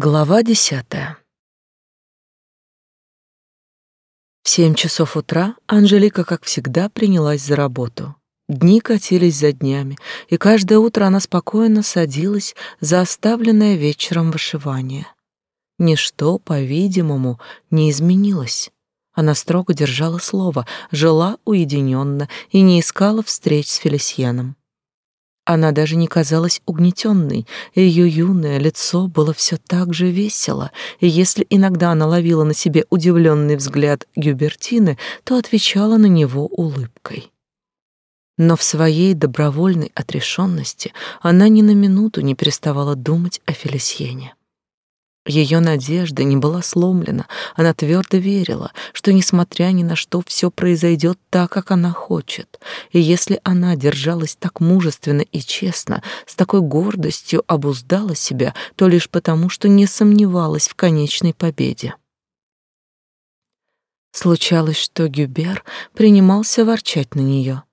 Глава десятая. В семь часов утра Анжелика, как всегда, принялась за работу. Дни катились за днями, и каждое утро она спокойно садилась за оставленное вечером вышивание. Ничто, по-видимому, не изменилось. Она строго держала слово, жила уединенно и не искала встреч с Фелисьеном. Она даже не казалась угнетенной, ее юное лицо было все так же весело, и если иногда она ловила на себе удивленный взгляд Гюбертины, то отвечала на него улыбкой. Но в своей добровольной отрешенности она ни на минуту не переставала думать о Фелисьене. Ее надежда не была сломлена, она твердо верила, что, несмотря ни на что, все произойдет так, как она хочет. И если она держалась так мужественно и честно, с такой гордостью обуздала себя, то лишь потому, что не сомневалась в конечной победе. Случалось, что Гюбер принимался ворчать на нее.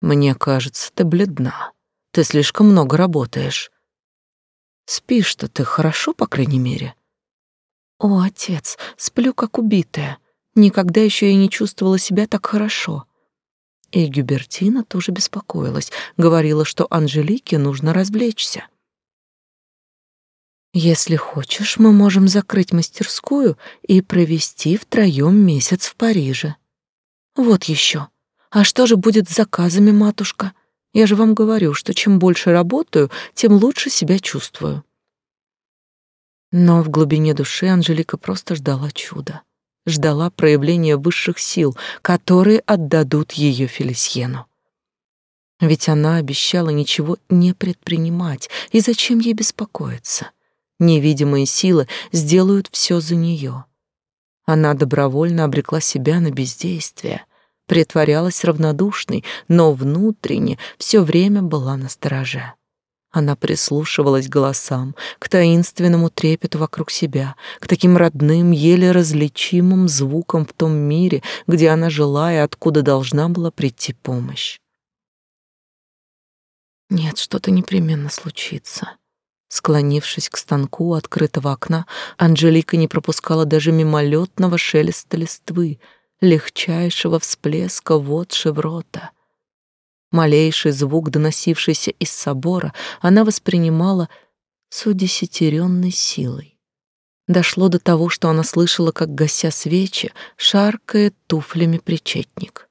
«Мне кажется, ты бледна. Ты слишком много работаешь. Спишь-то ты хорошо, по крайней мере. О, отец, сплю как убитая. Никогда еще я не чувствовала себя так хорошо. И Гюбертина тоже беспокоилась, говорила, что Анжелике нужно развлечься. Если хочешь, мы можем закрыть мастерскую и провести втроем месяц в Париже. Вот еще. А что же будет с заказами, матушка? Я же вам говорю, что чем больше работаю, тем лучше себя чувствую. Но в глубине души Анжелика просто ждала чуда. Ждала проявления высших сил, которые отдадут ее Фелисьену. Ведь она обещала ничего не предпринимать, и зачем ей беспокоиться? Невидимые силы сделают все за нее. Она добровольно обрекла себя на бездействие — притворялась равнодушной, но внутренне все время была на стороже. Она прислушивалась к голосам, к таинственному трепету вокруг себя, к таким родным, еле различимым звукам в том мире, где она жила и откуда должна была прийти помощь. Нет, что-то непременно случится. Склонившись к станку открытого окна, Анжелика не пропускала даже мимолетного шелеста листвы, легчайшего всплеска вод шеврота. Малейший звук, доносившийся из собора, она воспринимала с удесятеренной силой. Дошло до того, что она слышала, как, гася свечи, шаркает туфлями причетник.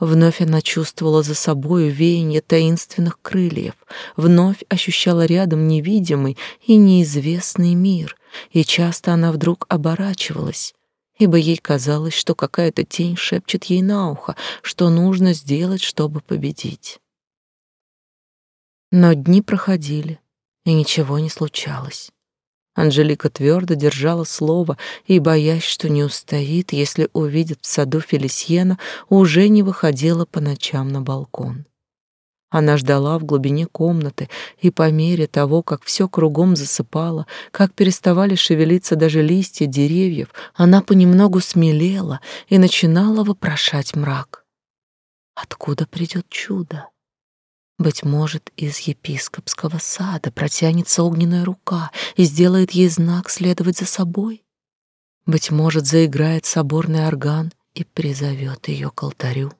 Вновь она чувствовала за собою веяние таинственных крыльев, вновь ощущала рядом невидимый и неизвестный мир, и часто она вдруг оборачивалась, ибо ей казалось, что какая-то тень шепчет ей на ухо, что нужно сделать, чтобы победить. Но дни проходили, и ничего не случалось. Анжелика твердо держала слово и, боясь, что не устоит, если увидит в саду Фелисьена, уже не выходила по ночам на балкон. Она ждала в глубине комнаты, и по мере того, как все кругом засыпало, как переставали шевелиться даже листья деревьев, она понемногу смелела и начинала вопрошать мрак. Откуда придет чудо? Быть может, из епископского сада протянется огненная рука и сделает ей знак следовать за собой? Быть может, заиграет соборный орган и призовет ее к алтарю?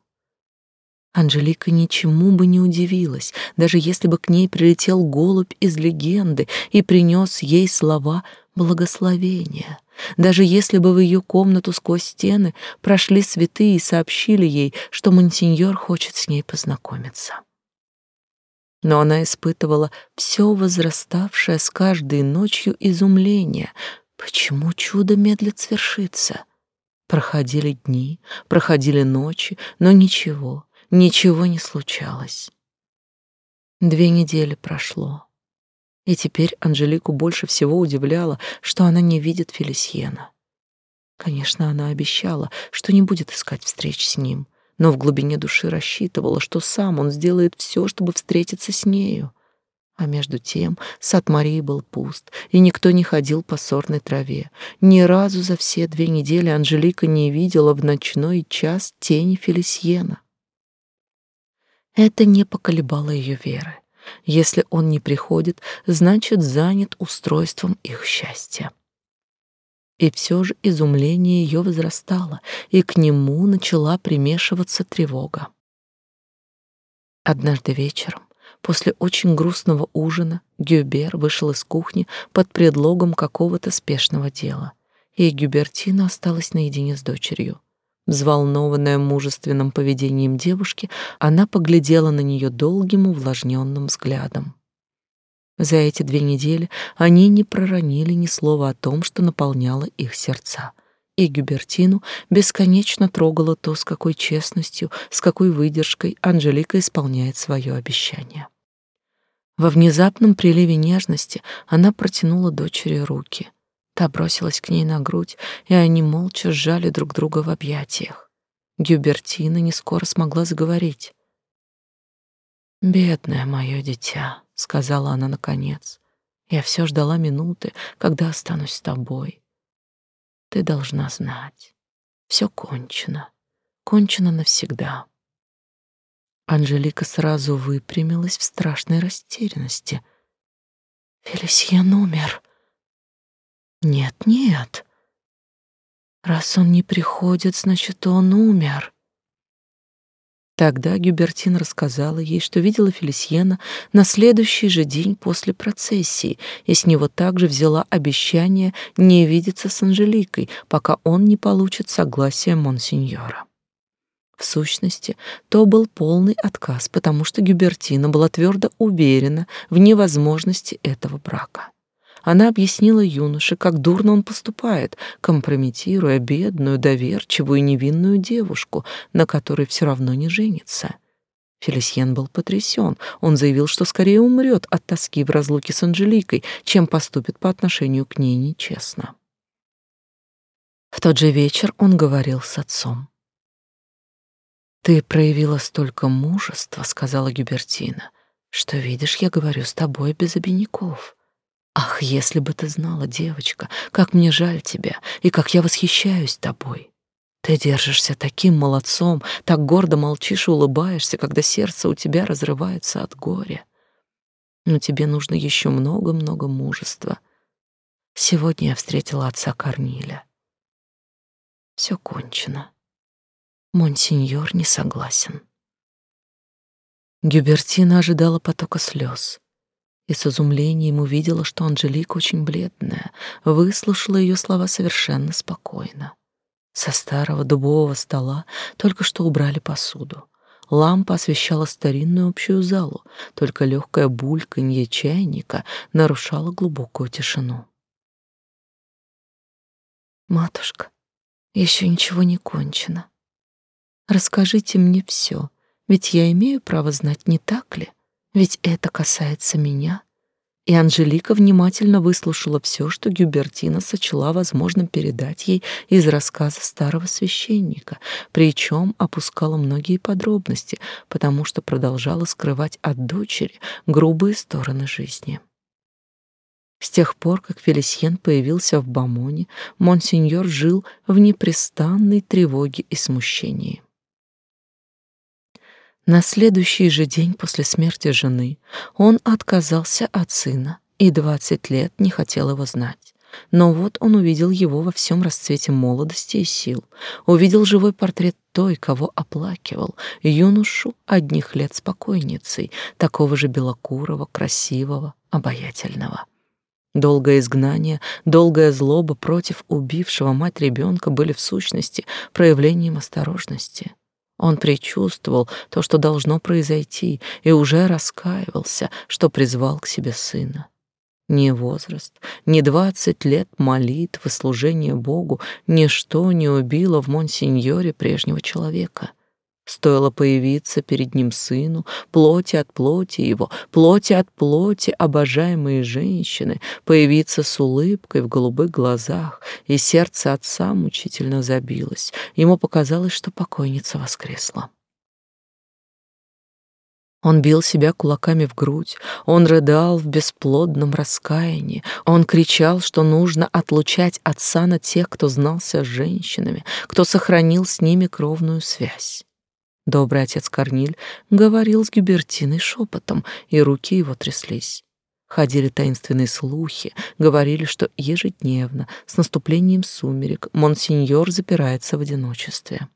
Анжелика ничему бы не удивилась, даже если бы к ней прилетел голубь из легенды и принес ей слова благословения. Даже если бы в ее комнату сквозь стены прошли святые и сообщили ей, что монсеньор хочет с ней познакомиться. Но она испытывала все возраставшее с каждой ночью изумление. Почему чудо медлит свершиться? Проходили дни, проходили ночи, но ничего — ничего не случалось. Две недели прошло, и теперь Анжелику больше всего удивляло, что она не видит Фелисьена. Конечно, она обещала, что не будет искать встреч с ним, но в глубине души рассчитывала, что сам он сделает все, чтобы встретиться с нею. А между тем сад Марии был пуст, и никто не ходил по сорной траве. Ни разу за все две недели Анжелика не видела в ночной час тени Фелисьена. Это не поколебало ее веры. Если он не приходит, значит, занят устройством их счастья. И все же изумление ее возрастало, и к нему начала примешиваться тревога. Однажды вечером, после очень грустного ужина, Гюбер вышел из кухни под предлогом какого-то спешного дела, и Гюбертина осталась наедине с дочерью. Взволнованная мужественным поведением девушки, она поглядела на нее долгим увлажненным взглядом. За эти две недели они не проронили ни слова о том, что наполняло их сердца. И Гюбертину бесконечно трогало то, с какой честностью, с какой выдержкой Анжелика исполняет свое обещание. Во внезапном приливе нежности она протянула дочери руки. Та бросилась к ней на грудь, и они молча сжали друг друга в объятиях. Гюбертина не скоро смогла заговорить. «Бедное мое дитя», — сказала она наконец, — «я все ждала минуты, когда останусь с тобой. Ты должна знать, все кончено, кончено навсегда». Анжелика сразу выпрямилась в страшной растерянности. «Фелисьен умер». «Нет, нет. Раз он не приходит, значит, он умер». Тогда Гюбертин рассказала ей, что видела Фелисьена на следующий же день после процессии, и с него также взяла обещание не видеться с Анжеликой, пока он не получит согласия монсеньора. В сущности, то был полный отказ, потому что Гюбертина была твердо уверена в невозможности этого брака. Она объяснила юноше, как дурно он поступает, компрометируя бедную, доверчивую невинную девушку, на которой все равно не женится. Фелисьен был потрясен. Он заявил, что скорее умрет от тоски в разлуке с Анжеликой, чем поступит по отношению к ней нечестно. В тот же вечер он говорил с отцом. «Ты проявила столько мужества, — сказала Гюбертина, — что, видишь, я говорю с тобой без обиняков. Ах, если бы ты знала, девочка, как мне жаль тебя и как я восхищаюсь тобой. Ты держишься таким молодцом, так гордо молчишь и улыбаешься, когда сердце у тебя разрывается от горя. Но тебе нужно еще много-много мужества. Сегодня я встретила отца Корниля. Все кончено. Монсеньор не согласен. Гюбертина ожидала потока слез и с изумлением увидела, что Анжелика очень бледная, выслушала ее слова совершенно спокойно. Со старого дубового стола только что убрали посуду. Лампа освещала старинную общую залу, только легкое бульканье чайника нарушало глубокую тишину. «Матушка, еще ничего не кончено. Расскажите мне все, ведь я имею право знать, не так ли?» Ведь это касается меня. И Анжелика внимательно выслушала все, что Гюбертина сочла возможным передать ей из рассказа старого священника, причем опускала многие подробности, потому что продолжала скрывать от дочери грубые стороны жизни. С тех пор, как Фелисьен появился в Бамоне, монсеньор жил в непрестанной тревоге и смущении. На следующий же день после смерти жены он отказался от сына и двадцать лет не хотел его знать. Но вот он увидел его во всем расцвете молодости и сил, увидел живой портрет той, кого оплакивал, юношу одних лет спокойницей, такого же белокурого, красивого, обаятельного. Долгое изгнание, долгая злоба против убившего мать ребенка были в сущности проявлением осторожности. Он предчувствовал то, что должно произойти, и уже раскаивался, что призвал к себе сына. Ни возраст, ни двадцать лет молитв и служения Богу ничто не убило в монсеньоре прежнего человека. Стоило появиться перед ним сыну, плоти от плоти его, плоти от плоти обожаемой женщины, появиться с улыбкой в голубых глазах, и сердце отца мучительно забилось. Ему показалось, что покойница воскресла. Он бил себя кулаками в грудь, он рыдал в бесплодном раскаянии, он кричал, что нужно отлучать отца на тех, кто знался с женщинами, кто сохранил с ними кровную связь. Добрый отец Корниль говорил с Гюбертиной шепотом, и руки его тряслись. Ходили таинственные слухи, говорили, что ежедневно, с наступлением сумерек, монсеньор запирается в одиночестве.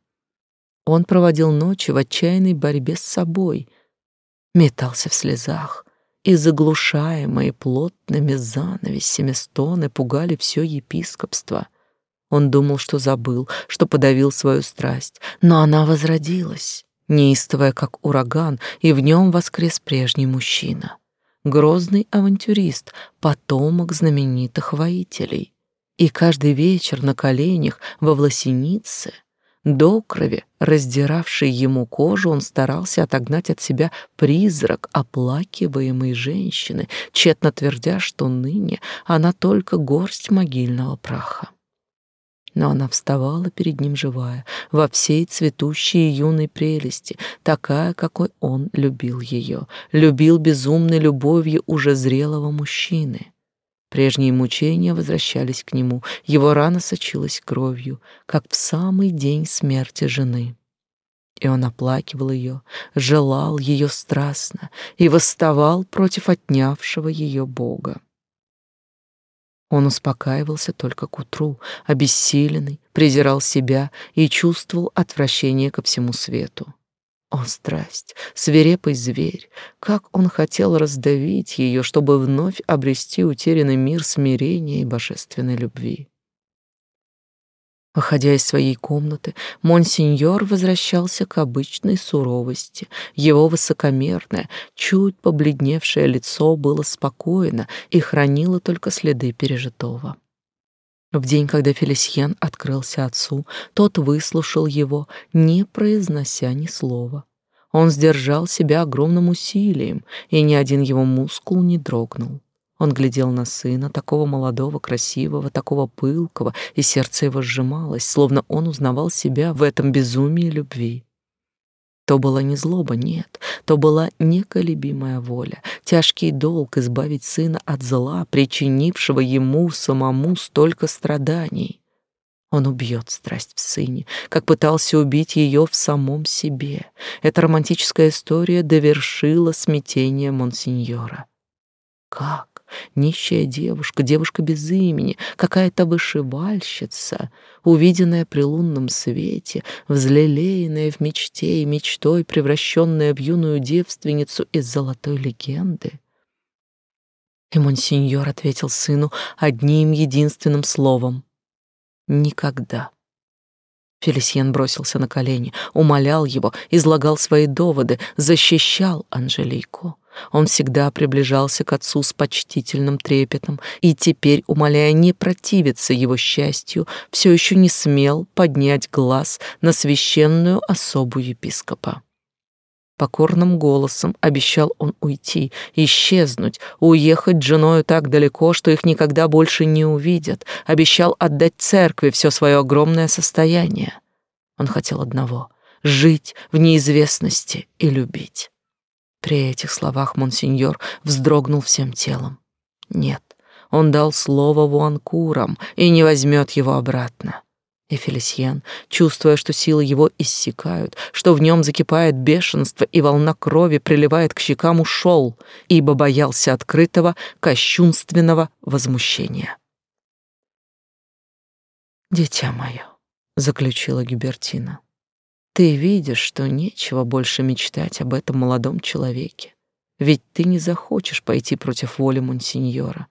Он проводил ночи в отчаянной борьбе с собой, метался в слезах, и заглушаемые плотными занавесями стоны пугали все епископство. Он думал, что забыл, что подавил свою страсть, но она возродилась, неистовая, как ураган, и в нем воскрес прежний мужчина. Грозный авантюрист, потомок знаменитых воителей. И каждый вечер на коленях во власенице до крови, раздиравший ему кожу, он старался отогнать от себя призрак оплакиваемой женщины, тщетно твердя, что ныне она только горсть могильного праха. Но она вставала перед ним живая, во всей цветущей юной прелести, такая, какой он любил ее, любил безумной любовью уже зрелого мужчины. Прежние мучения возвращались к нему, его рана сочилась кровью, как в самый день смерти жены. И он оплакивал ее, желал ее страстно и восставал против отнявшего ее Бога. Он успокаивался только к утру, обессиленный, презирал себя и чувствовал отвращение ко всему свету. О, страсть, свирепый зверь! Как он хотел раздавить ее, чтобы вновь обрести утерянный мир смирения и божественной любви. Выходя из своей комнаты, монсеньор возвращался к обычной суровости. Его высокомерное, чуть побледневшее лицо было спокойно и хранило только следы пережитого. В день, когда Фелисьен открылся отцу, тот выслушал его, не произнося ни слова. Он сдержал себя огромным усилием, и ни один его мускул не дрогнул. Он глядел на сына, такого молодого, красивого, такого пылкого, и сердце его сжималось, словно он узнавал себя в этом безумии любви. То была не злоба, нет, то была неколебимая воля, тяжкий долг избавить сына от зла, причинившего ему самому столько страданий. Он убьет страсть в сыне, как пытался убить ее в самом себе. Эта романтическая история довершила смятение монсеньора. Как? Нищая девушка, девушка без имени, какая-то вышивальщица, увиденная при лунном свете, взлелеянная в мечте и мечтой, превращенная в юную девственницу из золотой легенды. И монсеньор ответил сыну одним единственным словом — «Никогда». Фелисьен бросился на колени, умолял его, излагал свои доводы, защищал Анжелику. Он всегда приближался к отцу с почтительным трепетом и теперь, умоляя не противиться его счастью, все еще не смел поднять глаз на священную особу епископа. Покорным голосом обещал он уйти, исчезнуть, уехать с женою так далеко, что их никогда больше не увидят, обещал отдать церкви все свое огромное состояние. Он хотел одного — жить в неизвестности и любить. При этих словах монсеньор вздрогнул всем телом. Нет, он дал слово Вуанкурам и не возьмет его обратно. И Фелисьен, чувствуя, что силы его иссякают, что в нем закипает бешенство и волна крови приливает к щекам, ушел, ибо боялся открытого, кощунственного возмущения. «Дитя мое», — заключила Гюбертина, — ты видишь, что нечего больше мечтать об этом молодом человеке, ведь ты не захочешь пойти против воли монсеньора.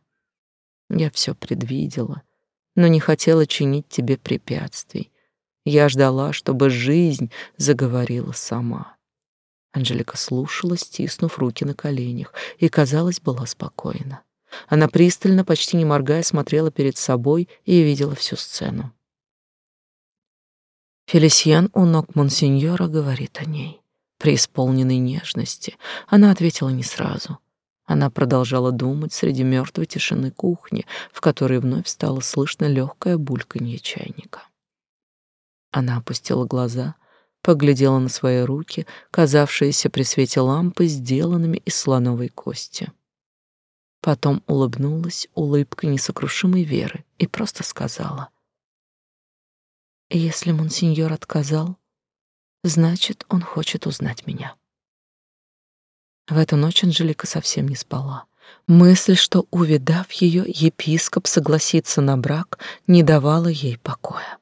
Я все предвидела, но не хотела чинить тебе препятствий. Я ждала, чтобы жизнь заговорила сама. Анжелика слушала, стиснув руки на коленях, и, казалось, была спокойна. Она пристально, почти не моргая, смотрела перед собой и видела всю сцену. Фелисьян у ног монсеньора говорит о ней. При исполненной нежности она ответила не сразу. Она продолжала думать среди мертвой тишины кухни, в которой вновь стало слышно легкое бульканье чайника. Она опустила глаза, поглядела на свои руки, казавшиеся при свете лампы сделанными из слоновой кости. Потом улыбнулась улыбкой несокрушимой веры и просто сказала — если монсеньор отказал, Значит, он хочет узнать меня. В эту ночь Анжелика совсем не спала. Мысль, что, увидав ее, епископ согласится на брак, не давала ей покоя.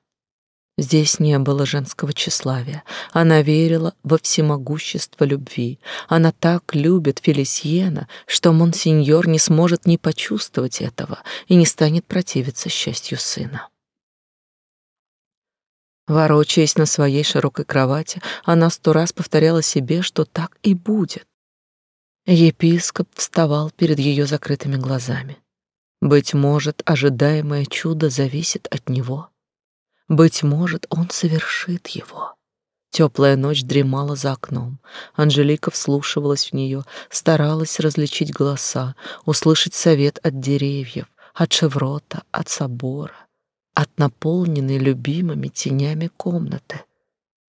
Здесь не было женского тщеславия. Она верила во всемогущество любви. Она так любит Фелисьена, что монсеньор не сможет не почувствовать этого и не станет противиться счастью сына. Ворочаясь на своей широкой кровати, она сто раз повторяла себе, что так и будет. Епископ вставал перед ее закрытыми глазами. Быть может, ожидаемое чудо зависит от него. Быть может, он совершит его. Теплая ночь дремала за окном. Анжелика вслушивалась в нее, старалась различить голоса, услышать совет от деревьев, от шеврота, от собора, от наполненной любимыми тенями комнаты.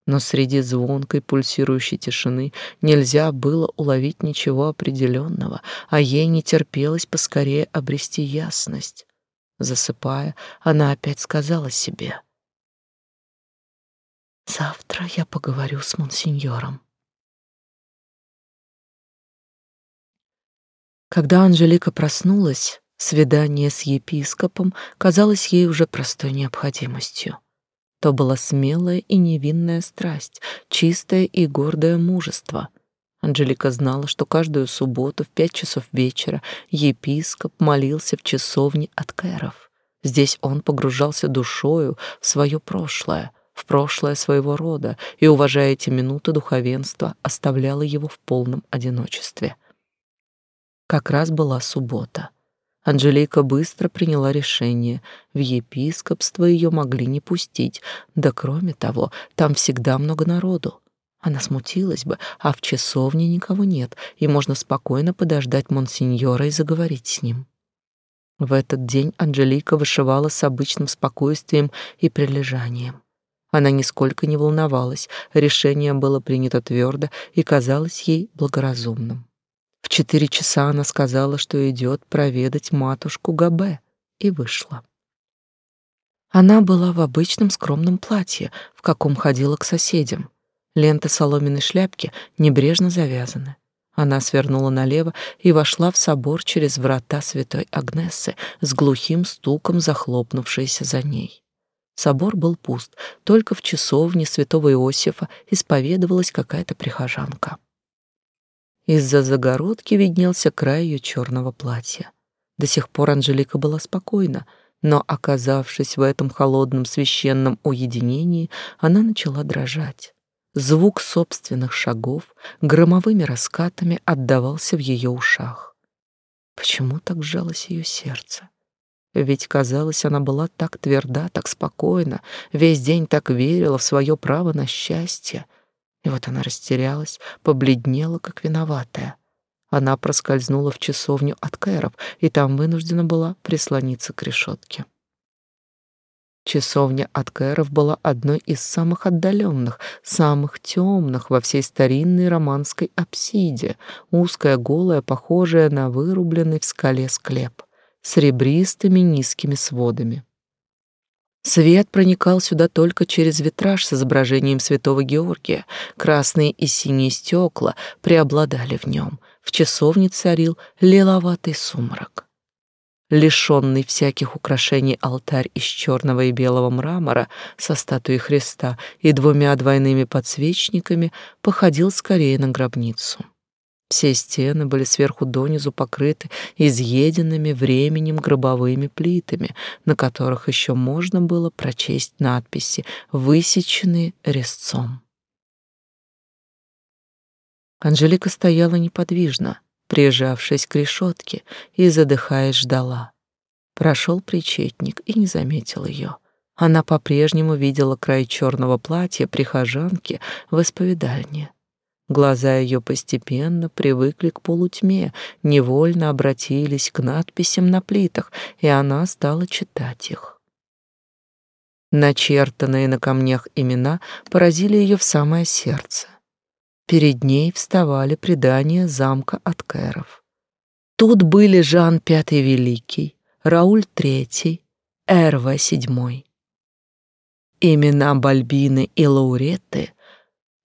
Но среди звонкой пульсирующей тишины нельзя было уловить ничего определенного, а ей не терпелось поскорее обрести ясность. Засыпая, она опять сказала себе — Завтра я поговорю с монсеньором. Когда Анжелика проснулась, свидание с епископом казалось ей уже простой необходимостью. То была смелая и невинная страсть, чистое и гордое мужество. Анжелика знала, что каждую субботу в пять часов вечера епископ молился в часовне от Кэров. Здесь он погружался душою в свое прошлое, в прошлое своего рода и, уважая эти минуты духовенства, оставляла его в полном одиночестве. Как раз была суббота. Анжелика быстро приняла решение. В епископство ее могли не пустить, да кроме того, там всегда много народу. Она смутилась бы, а в часовне никого нет, и можно спокойно подождать монсеньора и заговорить с ним. В этот день Анжелика вышивала с обычным спокойствием и прилежанием. Она нисколько не волновалась, решение было принято твердо и казалось ей благоразумным. Четыре часа она сказала, что идет проведать матушку Габе, и вышла. Она была в обычном скромном платье, в каком ходила к соседям. Ленты соломенной шляпки небрежно завязаны. Она свернула налево и вошла в собор через врата святой Агнессы с глухим стуком захлопнувшейся за ней. Собор был пуст, только в часовне святого Иосифа исповедовалась какая-то прихожанка. Из-за загородки виднелся край ее черного платья. До сих пор Анжелика была спокойна, но, оказавшись в этом холодном священном уединении, она начала дрожать. Звук собственных шагов громовыми раскатами отдавался в ее ушах. Почему так сжалось ее сердце? Ведь, казалось, она была так тверда, так спокойна, весь день так верила в свое право на счастье. И вот она растерялась, побледнела, как виноватая. Она проскользнула в часовню от Кэров, и там вынуждена была прислониться к решетке. Часовня от Кэров была одной из самых отдаленных, самых темных во всей старинной романской апсиде, узкая, голая, похожая на вырубленный в скале склеп с ребристыми низкими сводами. Свет проникал сюда только через витраж с изображением святого Георгия. Красные и синие стекла преобладали в нем. В часовне царил лиловатый сумрак. Лишенный всяких украшений алтарь из черного и белого мрамора со статуей Христа и двумя двойными подсвечниками походил скорее на гробницу. Все стены были сверху донизу покрыты изъеденными временем гробовыми плитами, на которых еще можно было прочесть надписи, высеченные резцом. Анжелика стояла неподвижно, прижавшись к решетке и, задыхаясь, ждала. Прошел причетник и не заметил ее. Она по-прежнему видела край черного платья прихожанки в исповедальне. Глаза ее постепенно привыкли к полутьме, невольно обратились к надписям на плитах, и она стала читать их. Начертанные на камнях имена поразили ее в самое сердце. Перед ней вставали предания замка от. Тут были Жан Пятый Великий, Рауль Третий, Эрва Седьмой. Имена Бальбины и Лауретты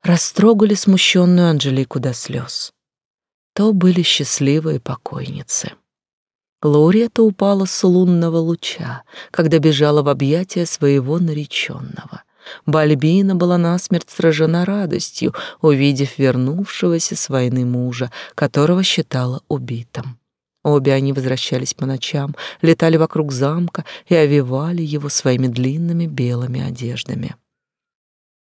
растрогали смущенную Анжелику до слез. То были счастливые покойницы. Лауриета упала с лунного луча, когда бежала в объятия своего нареченного. Бальбина была насмерть сражена радостью, увидев вернувшегося с войны мужа, которого считала убитым. Обе они возвращались по ночам, летали вокруг замка и овивали его своими длинными белыми одеждами.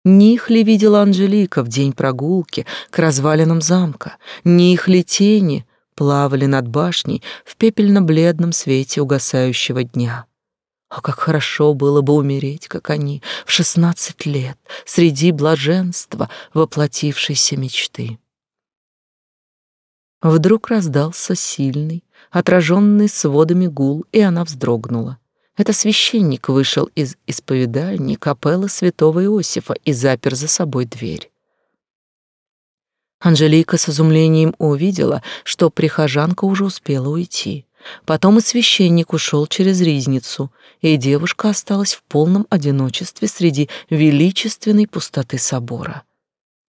Не их ли видела Анжелика в день прогулки к развалинам замка? Не их ли тени плавали над башней в пепельно-бледном свете угасающего дня? А как хорошо было бы умереть, как они, в шестнадцать лет, среди блаженства воплотившейся мечты. Вдруг раздался сильный, отраженный сводами гул, и она вздрогнула. Это священник вышел из исповедальни капеллы святого Иосифа и запер за собой дверь. Анжелика с изумлением увидела, что прихожанка уже успела уйти. Потом и священник ушел через ризницу, и девушка осталась в полном одиночестве среди величественной пустоты собора.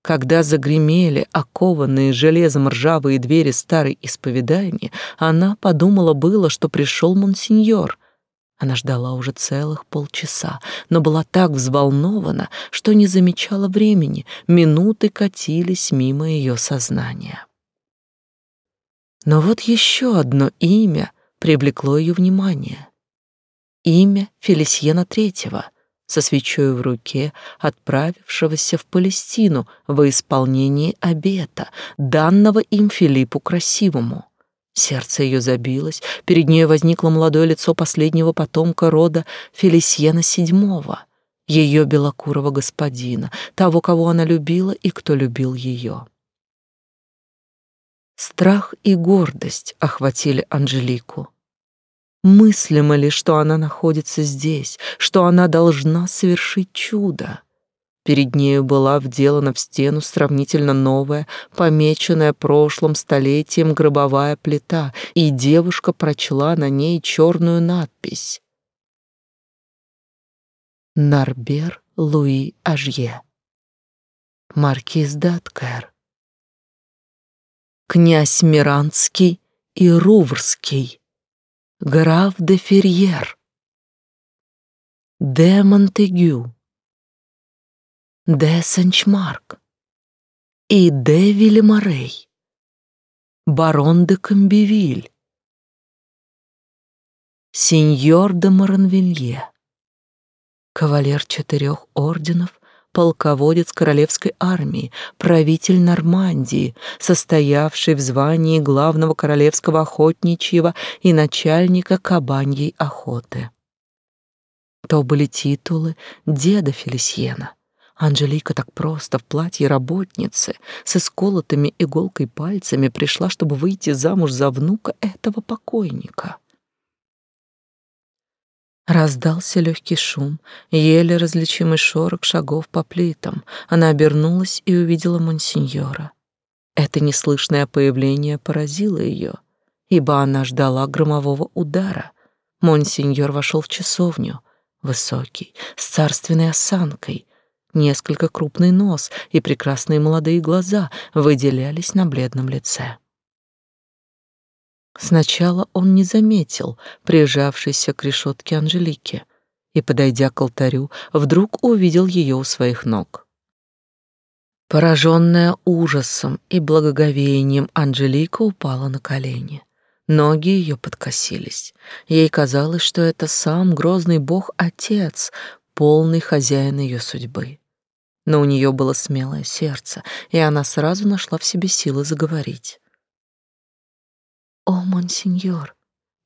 Когда загремели окованные железом ржавые двери старой исповедальни, она подумала было, что пришел монсеньор. Она ждала уже целых полчаса, но была так взволнована, что не замечала времени, минуты катились мимо ее сознания. Но вот еще одно имя привлекло ее внимание. Имя Фелисьена Третьего — со свечой в руке, отправившегося в Палестину во исполнение обета, данного им Филиппу Красивому. Сердце ее забилось, перед ней возникло молодое лицо последнего потомка рода Фелисьена Седьмого, ее белокурого господина, того, кого она любила и кто любил ее. Страх и гордость охватили Анжелику. Мыслимо ли, что она находится здесь, что она должна совершить чудо? Перед нею была вделана в стену сравнительно новая, помеченная прошлым столетием гробовая плита, и девушка прочла на ней черную надпись. Нарбер Луи Ажье. Маркиз Даткер. Князь Миранский и Руврский граф де Ферьер, де Монтегю, де Санчмарк и де Вильмарей, барон де Камбивиль, сеньор де Маранвилье, кавалер четырех орденов полководец королевской армии, правитель Нормандии, состоявший в звании главного королевского охотничьего и начальника кабаньей охоты. То были титулы деда Фелисьена. Анжелика так просто в платье работницы с исколотыми иголкой пальцами пришла, чтобы выйти замуж за внука этого покойника. Раздался легкий шум, еле различимый шорох шагов по плитам. Она обернулась и увидела монсеньора. Это неслышное появление поразило ее, ибо она ждала громового удара. Монсеньор вошел в часовню, высокий, с царственной осанкой. Несколько крупный нос и прекрасные молодые глаза выделялись на бледном лице. Сначала он не заметил прижавшейся к решетке Анжелики и, подойдя к алтарю, вдруг увидел ее у своих ног. Пораженная ужасом и благоговением, Анжелика упала на колени. Ноги ее подкосились. Ей казалось, что это сам грозный бог-отец, полный хозяин ее судьбы. Но у нее было смелое сердце, и она сразу нашла в себе силы заговорить. «О, монсеньор,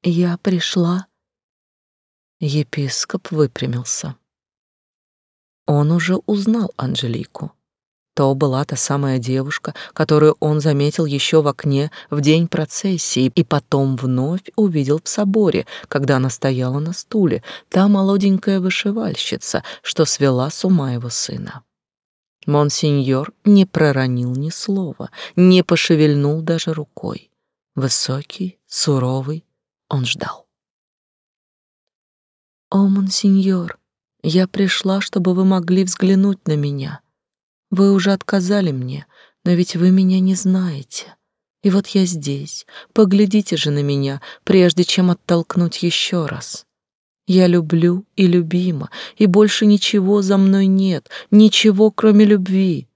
я пришла...» Епископ выпрямился. Он уже узнал Анжелику. То была та самая девушка, которую он заметил еще в окне в день процессии и потом вновь увидел в соборе, когда она стояла на стуле, та молоденькая вышивальщица, что свела с ума его сына. Монсеньор не проронил ни слова, не пошевельнул даже рукой. Высокий, суровый, он ждал. «О, монсеньор, я пришла, чтобы вы могли взглянуть на меня. Вы уже отказали мне, но ведь вы меня не знаете. И вот я здесь. Поглядите же на меня, прежде чем оттолкнуть еще раз. Я люблю и любима, и больше ничего за мной нет, ничего, кроме любви.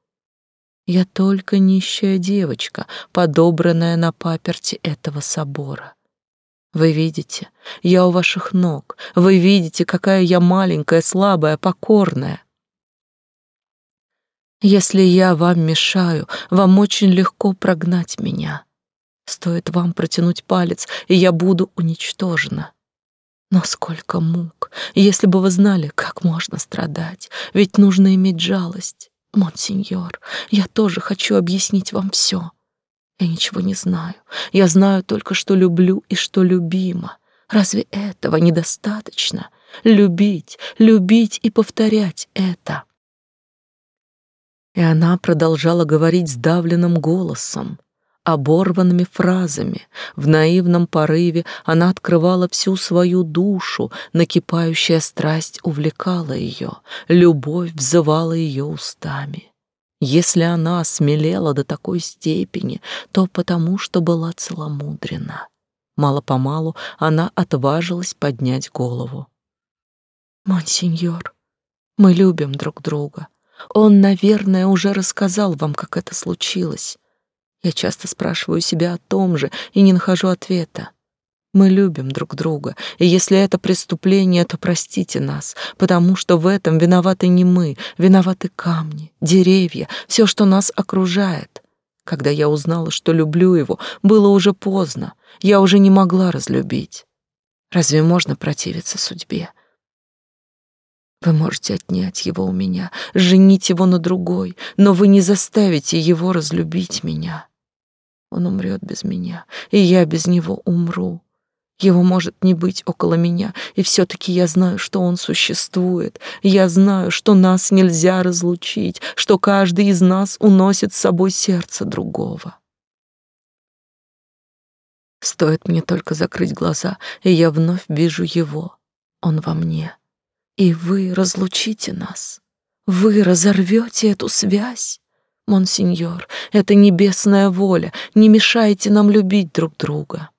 Я только нищая девочка, подобранная на паперти этого собора. Вы видите, я у ваших ног. Вы видите, какая я маленькая, слабая, покорная. Если я вам мешаю, вам очень легко прогнать меня. Стоит вам протянуть палец, и я буду уничтожена. Но сколько мук, если бы вы знали, как можно страдать, ведь нужно иметь жалость. Монсеньор, я тоже хочу объяснить вам все. Я ничего не знаю. Я знаю только, что люблю и что любима. Разве этого недостаточно? Любить, любить и повторять это. И она продолжала говорить сдавленным голосом оборванными фразами. В наивном порыве она открывала всю свою душу, накипающая страсть увлекала ее, любовь взывала ее устами. Если она осмелела до такой степени, то потому, что была целомудрена. Мало-помалу она отважилась поднять голову. «Монсеньор, мы любим друг друга. Он, наверное, уже рассказал вам, как это случилось. Я часто спрашиваю себя о том же и не нахожу ответа. Мы любим друг друга, и если это преступление, то простите нас, потому что в этом виноваты не мы, виноваты камни, деревья, все, что нас окружает. Когда я узнала, что люблю его, было уже поздно, я уже не могла разлюбить. Разве можно противиться судьбе? Вы можете отнять его у меня, женить его на другой, но вы не заставите его разлюбить меня. Он умрет без меня, и я без него умру. Его может не быть около меня, и все-таки я знаю, что он существует. Я знаю, что нас нельзя разлучить, что каждый из нас уносит с собой сердце другого. Стоит мне только закрыть глаза, и я вновь вижу его. Он во мне. И вы разлучите нас. Вы разорвете эту связь. Монсеньор, это небесная воля. Не мешайте нам любить друг друга.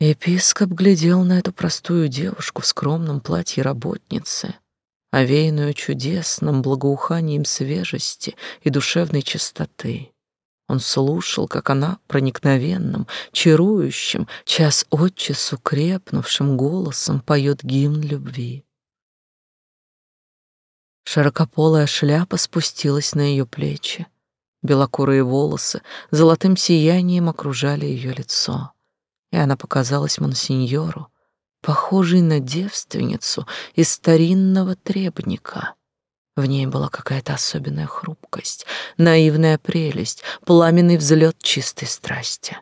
Епископ глядел на эту простую девушку в скромном платье работницы, овеянную чудесным благоуханием свежести и душевной чистоты. Он слушал, как она проникновенным, чарующим, час от часу крепнувшим голосом поет гимн любви. Широкополая шляпа спустилась на ее плечи. Белокурые волосы золотым сиянием окружали ее лицо, и она показалась монсеньору, похожей на девственницу из старинного требника. В ней была какая-то особенная хрупкость, наивная прелесть, пламенный взлет чистой страсти.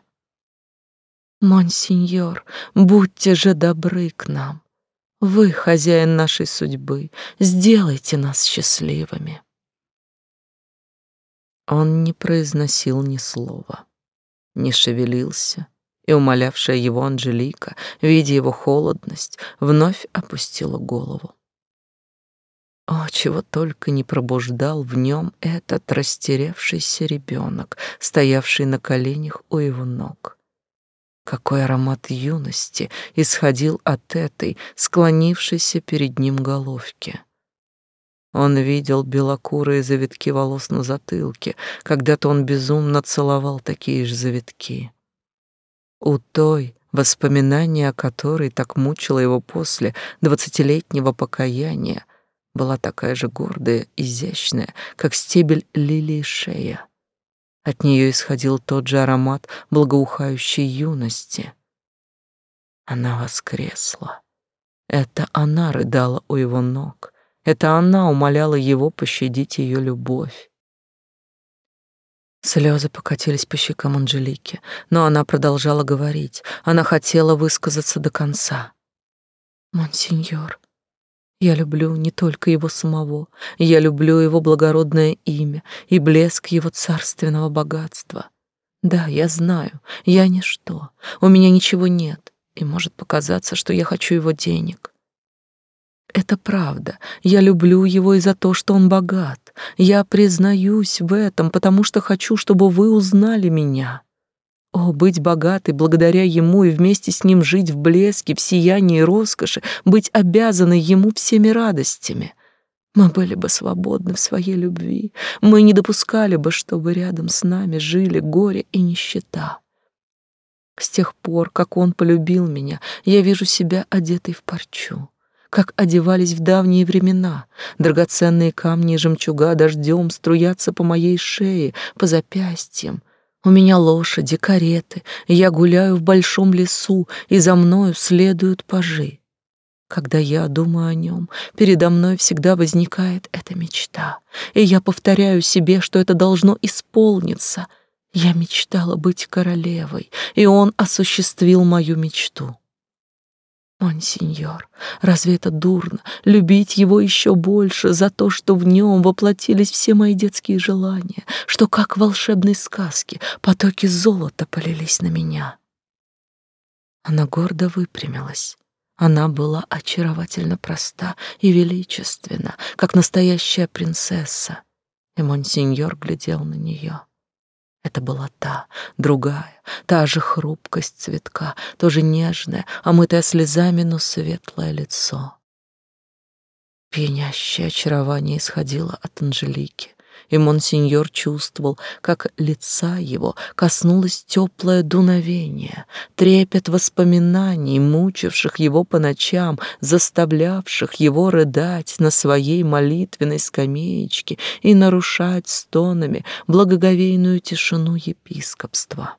«Монсеньор, будьте же добры к нам. Вы хозяин нашей судьбы, сделайте нас счастливыми. Он не произносил ни слова, не шевелился, и умолявшая его Анжелика, видя его холодность, вновь опустила голову. О, чего только не пробуждал в нем этот растерявшийся ребенок, стоявший на коленях у его ног. Какой аромат юности исходил от этой, склонившейся перед ним головки. Он видел белокурые завитки волос на затылке, когда-то он безумно целовал такие же завитки. У той, воспоминание о которой так мучило его после двадцатилетнего покаяния, была такая же гордая, изящная, как стебель лилии шея. От нее исходил тот же аромат благоухающей юности. Она воскресла. Это она рыдала у его ног. Это она умоляла его пощадить ее любовь. Слезы покатились по щекам Анжелики, но она продолжала говорить. Она хотела высказаться до конца. «Монсеньор, я люблю не только его самого, я люблю его благородное имя и блеск его царственного богатства. Да, я знаю, я ничто, у меня ничего нет, и может показаться, что я хочу его денег. это правда. Я люблю его и за то, что он богат. Я признаюсь в этом, потому что хочу, чтобы вы узнали меня. О, быть богатой благодаря ему и вместе с ним жить в блеске, в сиянии роскоши, быть обязанной ему всеми радостями. Мы были бы свободны в своей любви. Мы не допускали бы, чтобы рядом с нами жили горе и нищета. С тех пор, как он полюбил меня, я вижу себя одетой в парчу как одевались в давние времена. Драгоценные камни и жемчуга дождем струятся по моей шее, по запястьям. У меня лошади, кареты, я гуляю в большом лесу, и за мною следуют пажи. Когда я думаю о нем, передо мной всегда возникает эта мечта, и я повторяю себе, что это должно исполниться. Я мечтала быть королевой, и он осуществил мою мечту. Монсеньор, разве это дурно любить его еще больше за то, что в нем воплотились все мои детские желания, что, как в волшебной сказке, потоки золота полились на меня? Она гордо выпрямилась. Она была очаровательно проста и величественна, как настоящая принцесса, и монсеньор глядел на нее. Это была та, другая, та же хрупкость цветка, тоже нежное, омытое слезами, но светлое лицо. Пьянящее очарование исходило от Анжелики и монсеньор чувствовал, как лица его коснулось теплое дуновение, трепет воспоминаний, мучивших его по ночам, заставлявших его рыдать на своей молитвенной скамеечке и нарушать стонами благоговейную тишину епископства.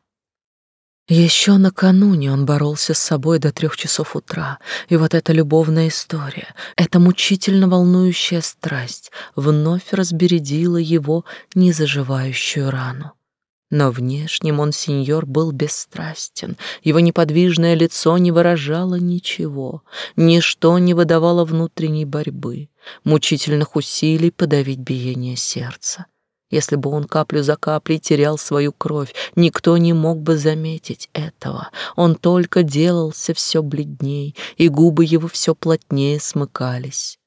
Еще накануне он боролся с собой до трех часов утра, и вот эта любовная история, эта мучительно волнующая страсть вновь разбередила его незаживающую рану. Но внешне монсеньор был бесстрастен, его неподвижное лицо не выражало ничего, ничто не выдавало внутренней борьбы, мучительных усилий подавить биение сердца. Если бы он каплю за каплей терял свою кровь, никто не мог бы заметить этого. Он только делался все бледней, и губы его все плотнее смыкались.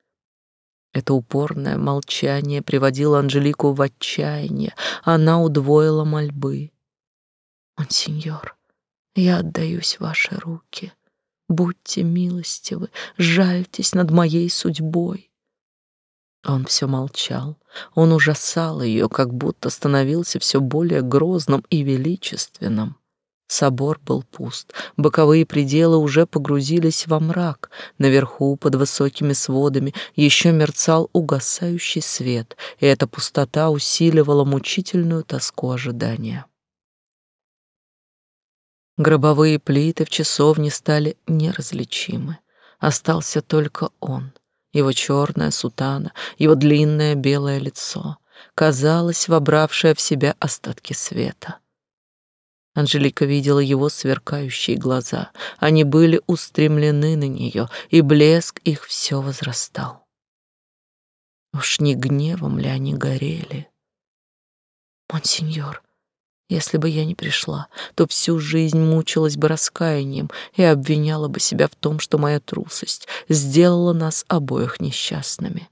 Это упорное молчание приводило Анжелику в отчаяние. Она удвоила мольбы. «Монсеньор, я отдаюсь в ваши руки. Будьте милостивы, жальтесь над моей судьбой. Он все молчал. Он ужасал ее, как будто становился все более грозным и величественным. Собор был пуст, боковые пределы уже погрузились во мрак. Наверху, под высокими сводами, еще мерцал угасающий свет, и эта пустота усиливала мучительную тоску ожидания. Гробовые плиты в часовне стали неразличимы. Остался только он — его черная сутана, его длинное белое лицо, казалось, вобравшее в себя остатки света. Анжелика видела его сверкающие глаза. Они были устремлены на нее, и блеск их все возрастал. Уж не гневом ли они горели? «Монсеньор, если бы я не пришла, то всю жизнь мучилась бы раскаянием и обвиняла бы себя в том, что моя трусость сделала нас обоих несчастными.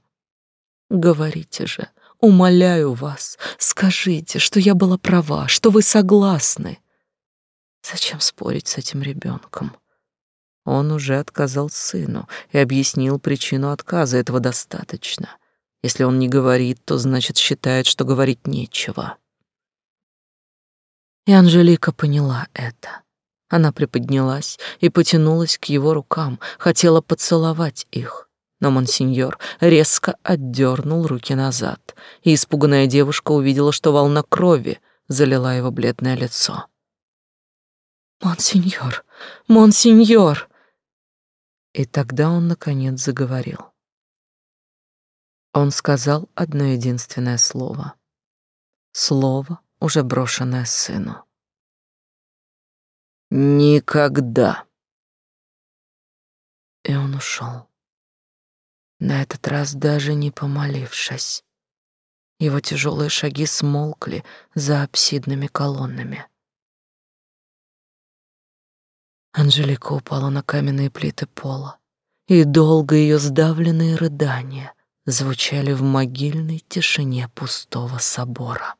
Говорите же, умоляю вас, скажите, что я была права, что вы согласны. Зачем спорить с этим ребенком? Он уже отказал сыну и объяснил причину отказа, этого достаточно. Если он не говорит, то значит считает, что говорить нечего. И Анжелика поняла это. Она приподнялась и потянулась к его рукам, хотела поцеловать их. Но монсеньор резко отдернул руки назад, и испуганная девушка увидела, что волна крови залила его бледное лицо. «Монсеньор! Монсеньор!» И тогда он, наконец, заговорил. Он сказал одно единственное слово. Слово, уже брошенная сыну. «Никогда!» И он ушел. На этот раз даже не помолившись. Его тяжелые шаги смолкли за апсидными колоннами. Анжелика упала на каменные плиты пола и долго ее сдавленные рыдания звучали в могильной тишине пустого собора.